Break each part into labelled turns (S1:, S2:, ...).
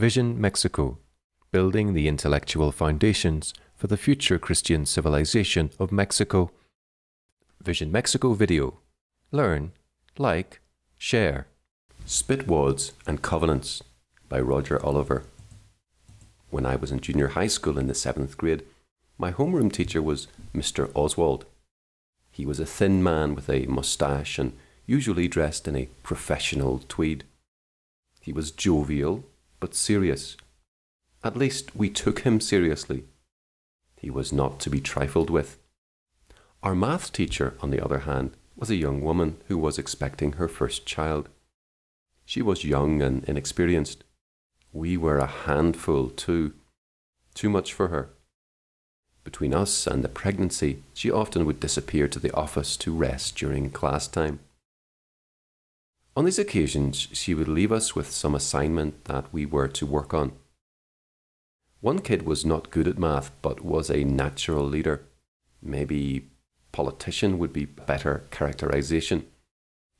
S1: Vision Mexico Building the Intellectual Foundations for the Future Christian Civilization of Mexico. Vision Mexico video. Learn, like, share. Spitwads and Covenants by Roger Oliver. When I was in junior high school in the seventh grade, my homeroom teacher was Mr. Oswald. He was a thin man with a moustache and usually dressed in a professional tweed. He was jovial but serious. At least we took him seriously. He was not to be trifled with. Our math teacher, on the other hand, was a young woman who was expecting her first child. She was young and inexperienced. We were a handful, too. Too much for her. Between us and the pregnancy, she often would disappear to the office to rest during class time. On these occasions, she would leave us with some assignment that we were to work on. One kid was not good at math, but was a natural leader. Maybe politician would be better characterization.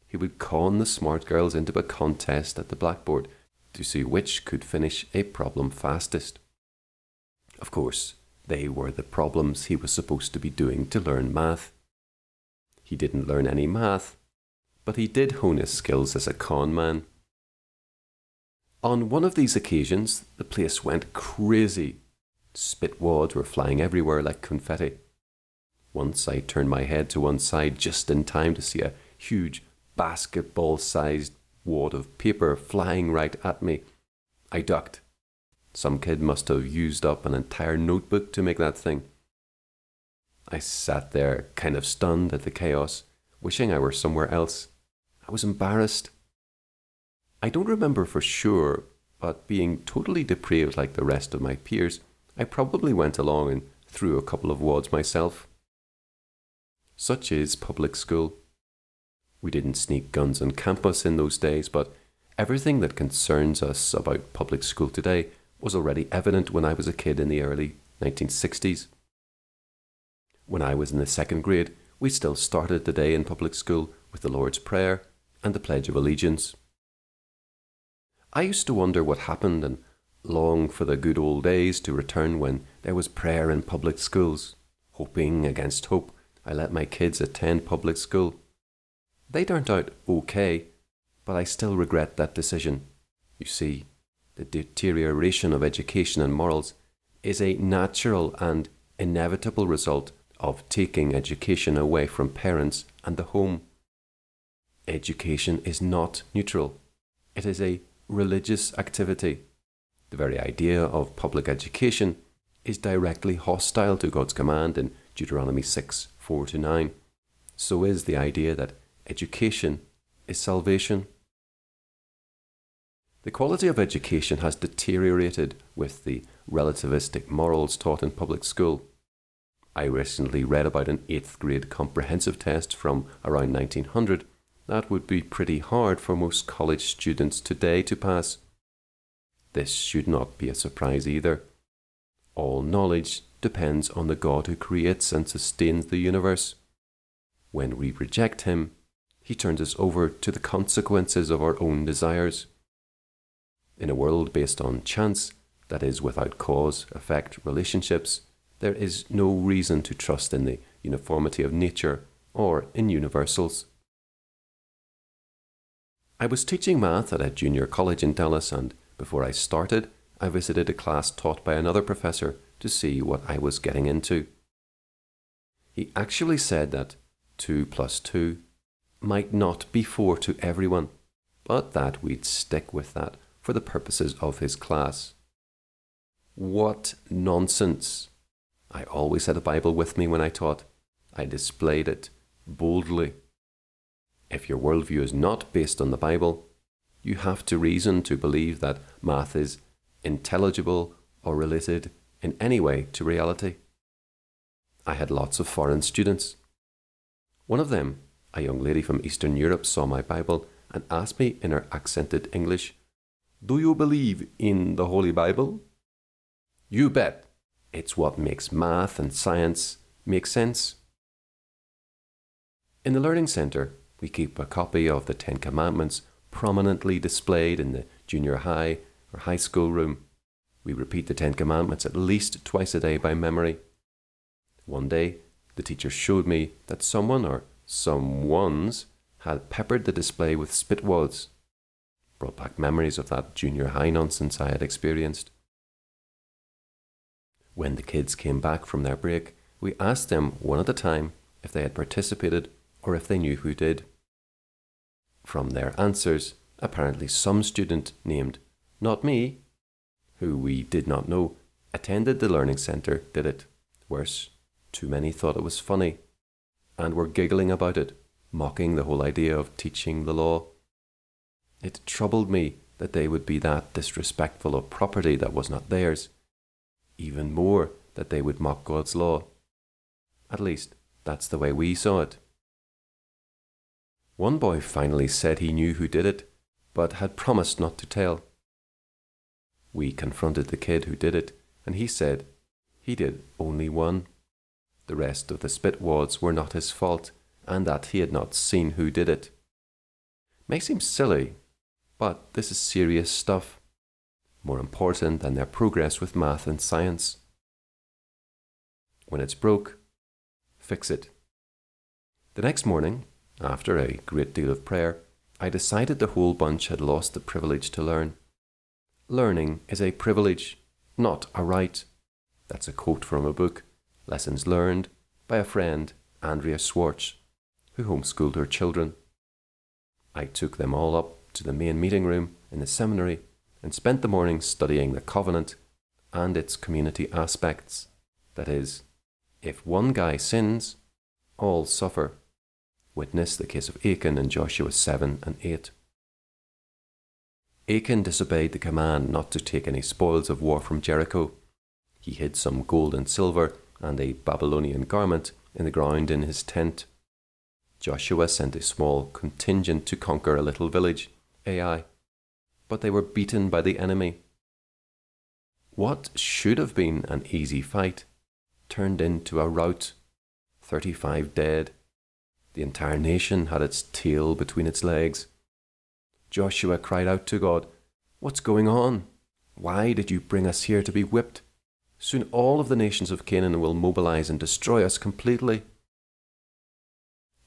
S1: He would con the smart girls into a contest at the blackboard to see which could finish a problem fastest. Of course, they were the problems he was supposed to be doing to learn math. He didn't learn any math, but he did hone his skills as a con man. On one of these occasions, the place went crazy. Spitwads were flying everywhere like confetti. Once I turned my head to one side just in time to see a huge basketball sized wad of paper flying right at me. I ducked. Some kid must have used up an entire notebook to make that thing. I sat there, kind of stunned at the chaos, wishing I were somewhere else. I was embarrassed. I don't remember for sure, but being totally depraved like the rest of my peers, I probably went along and threw a couple of wads myself. Such is public school. We didn't sneak guns on campus in those days, but everything that concerns us about public school today was already evident when I was a kid in the early 1960s. When I was in the second grade, we still started the day in public school with the Lord's Prayer and the Pledge of Allegiance. I used to wonder what happened and long for the good old days to return when there was prayer in public schools. Hoping against hope, I let my kids attend public school. They turned out okay, but I still regret that decision. You see, the deterioration of education and morals is a natural and inevitable result of taking education away from parents and the home. Education is not neutral, it is a religious activity. The very idea of public education is directly hostile to God's command in Deuteronomy 6 4 to 9. So is the idea that education is salvation. The quality of education has deteriorated with the relativistic morals taught in public school. I recently read about an 8th grade comprehensive test from around 1900 that would be pretty hard for most college students today to pass. This should not be a surprise either. All knowledge depends on the God who creates and sustains the universe. When we reject Him, He turns us over to the consequences of our own desires. In a world based on chance, that is, without cause effect relationships, there is no reason to trust in the uniformity of nature or in universals. I was teaching math at a junior college in Dallas, and before I started, I visited a class taught by another professor to see what I was getting into. He actually said that 2 plus 2 might not be 4 to everyone, but that we'd stick with that for the purposes of his class. What nonsense! I always had a Bible with me when I taught. I displayed it boldly. If your worldview is not based on the Bible, you have to reason to believe that math is intelligible or related in any way to reality. I had lots of foreign students. One of them, a young lady from Eastern Europe, saw my Bible and asked me in her accented English, Do you believe in the Holy Bible? You bet. It's what makes math and science make sense. In the Learning Centre, we keep a copy of the Ten Commandments prominently displayed in the junior high or high school room. We repeat the Ten Commandments at least twice a day by memory. One day, the teacher showed me that someone or someone's had peppered the display with spit wads. Brought back memories of that junior high nonsense I had experienced. When the kids came back from their break, we asked them one at a time if they had participated or if they knew who did. From their answers, apparently some student named Not Me, who we did not know, attended the learning centre, did it. Worse, too many thought it was funny and were giggling about it, mocking the whole idea of teaching the law. It troubled me that they would be that disrespectful of property that was not theirs, even more that they would mock God's law. At least, that's the way we saw it. One boy finally said he knew who did it, but had promised not to tell. We confronted the kid who did it, and he said he did only one. The rest of the spit wads were not his fault, and that he had not seen who did it. May seem silly, but this is serious stuff, more important than their progress with math and science. When it's broke, fix it. The next morning, after a great deal of prayer, I decided the whole bunch had lost the privilege to learn. Learning is a privilege, not a right. That's a quote from a book, Lessons Learned, by a friend, Andrea Schwartz, who homeschooled her children. I took them all up to the main meeting room in the seminary and spent the morning studying the covenant and its community aspects. That is, if one guy sins, all suffer. Witness the case of Achan in Joshua 7 and 8. Achan disobeyed the command not to take any spoils of war from Jericho. He hid some gold and silver and a Babylonian garment in the ground in his tent. Joshua sent a small contingent to conquer a little village, Ai, but they were beaten by the enemy. What should have been an easy fight turned into a rout. Thirty five dead, the entire nation had its tail between its legs. Joshua cried out to God, What's going on? Why did you bring us here to be whipped? Soon all of the nations of Canaan will mobilize and destroy us completely.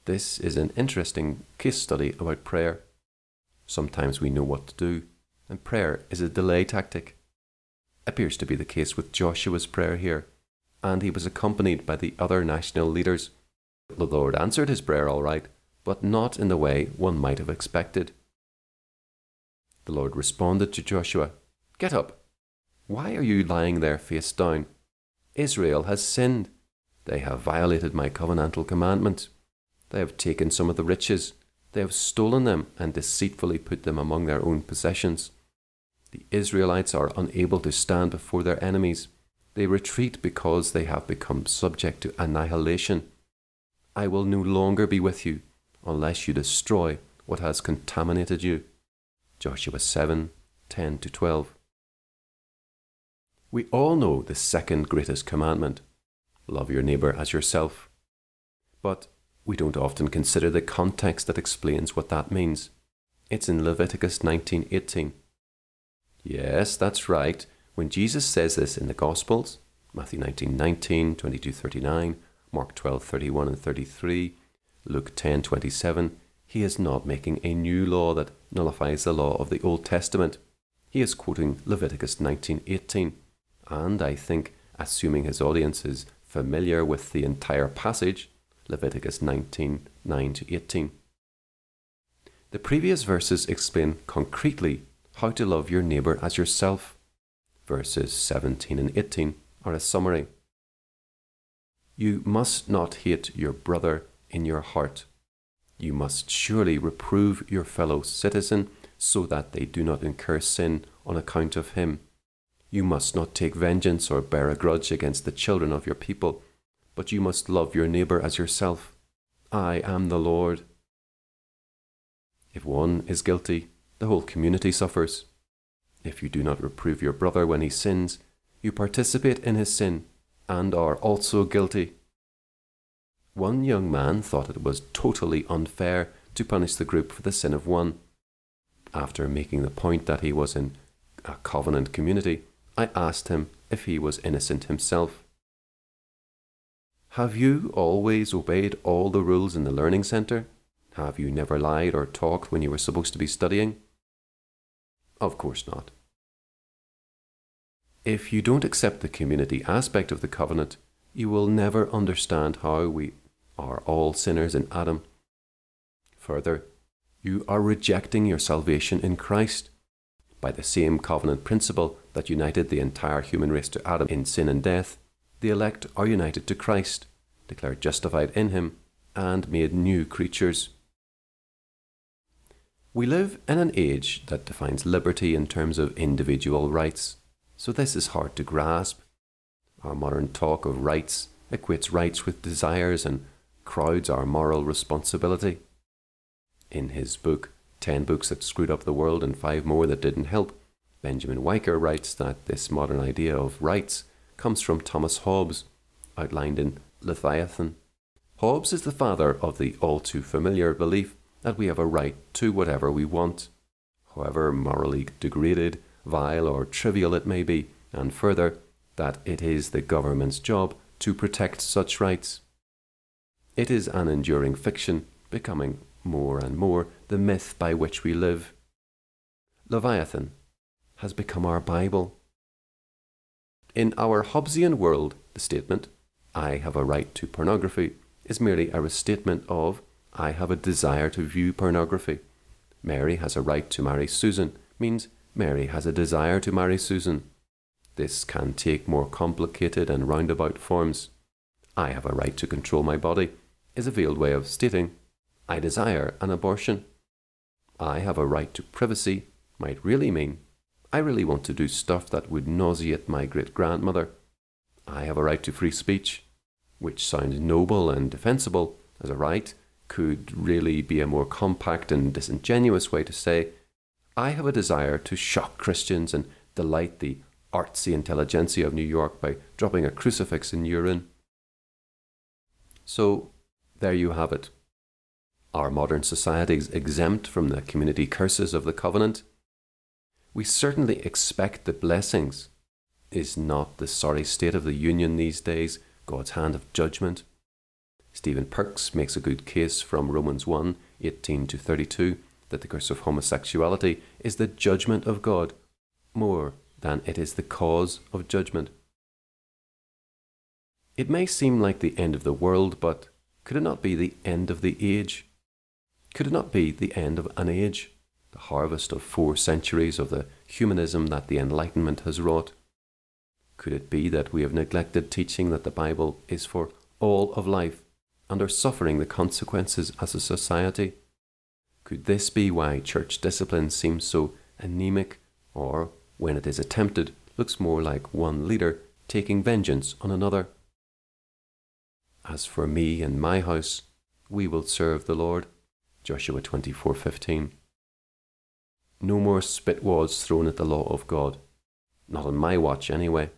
S1: This is an interesting case study about prayer. Sometimes we know what to do, and prayer is a delay tactic. Appears to be the case with Joshua's prayer here, and he was accompanied by the other national leaders. The Lord answered his prayer all right, but not in the way one might have expected. The Lord responded to Joshua, Get up. Why are you lying there face down? Israel has sinned. They have violated my covenantal commandment. They have taken some of the riches. They have stolen them and deceitfully put them among their own possessions. The Israelites are unable to stand before their enemies. They retreat because they have become subject to annihilation. I will no longer be with you unless you destroy what has contaminated you. Joshua 7 10 to 12. We all know the second greatest commandment love your neighbour as yourself. But we don't often consider the context that explains what that means. It's in Leviticus 19:18. Yes, that's right. When Jesus says this in the Gospels, Matthew 19:19, 19, 22, 39, Mark 12, 31 and 33, Luke 10, 27, he is not making a new law that nullifies the law of the Old Testament. He is quoting Leviticus 19:18, and I think, assuming his audience is familiar with the entire passage, Leviticus 19, 9 to 18. The previous verses explain concretely how to love your neighbour as yourself. Verses 17 and 18 are a summary. You must not hate your brother in your heart. You must surely reprove your fellow citizen so that they do not incur sin on account of him. You must not take vengeance or bear a grudge against the children of your people, but you must love your neighbour as yourself. I am the Lord. If one is guilty, the whole community suffers. If you do not reprove your brother when he sins, you participate in his sin and are also guilty. One young man thought it was totally unfair to punish the group for the sin of one. After making the point that he was in a covenant community, I asked him if he was innocent himself. Have you always obeyed all the rules in the learning centre? Have you never lied or talked when you were supposed to be studying? Of course not. If you don't accept the community aspect of the covenant, you will never understand how we are all sinners in Adam. Further, you are rejecting your salvation in Christ. By the same covenant principle that united the entire human race to Adam in sin and death, the elect are united to Christ, declared justified in Him, and made new creatures. We live in an age that defines liberty in terms of individual rights, so this is hard to grasp. Our modern talk of rights equates rights with desires and crowds our moral responsibility. In his book, 10 Books That Screwed Up the World and Five More That Didn't Help, Benjamin Wiker writes that this modern idea of rights comes from Thomas Hobbes, outlined in Leviathan. Hobbes is the father of the all too familiar belief that we have a right to whatever we want, however morally degraded, vile, or trivial it may be, and further, that it is the government's job to protect such rights. It is an enduring fiction, becoming more and more the myth by which we live. Leviathan has become our Bible. In our Hobbesian world, the statement, I have a right to pornography, is merely a restatement of, I have a desire to view pornography. Mary has a right to marry Susan means Mary has a desire to marry Susan. This can take more complicated and roundabout forms. I have a right to control my body is a veiled way of stating, I desire an abortion. I have a right to privacy might really mean, I really want to do stuff that would nauseate my great grandmother. I have a right to free speech, which sounds noble and defensible as a right, could really be a more compact and disingenuous way to say, I have a desire to shock Christians and delight the artsy intelligentsia of New York by dropping a crucifix in urine. So, there you have it. Our modern society is exempt from the community curses of the covenant. We certainly expect the blessings. Is not the sorry state of the union these days God's hand of judgment? Stephen Perks makes a good case from Romans 1 18 to 32 that the curse of homosexuality is the judgment of God more than it is the cause of judgment. It may seem like the end of the world, but could it not be the end of the age? Could it not be the end of an age, the harvest of four centuries of the humanism that the Enlightenment has wrought? Could it be that we have neglected teaching that the Bible is for all of life and are suffering the consequences as a society? Could this be why church discipline seems so anemic, or, when it is attempted, looks more like one leader taking vengeance on another? As for me and my house, we will serve the Lord. Joshua 24:15. No more spit wads thrown at the law of God. Not on my watch, anyway.